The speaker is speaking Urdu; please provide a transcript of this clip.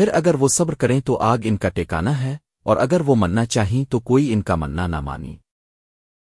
پھر اگر وہ صبر کریں تو آگ ان کا ٹیکانا ہے اور اگر وہ مننا چاہیں تو کوئی ان کا مننا نہ مانی۔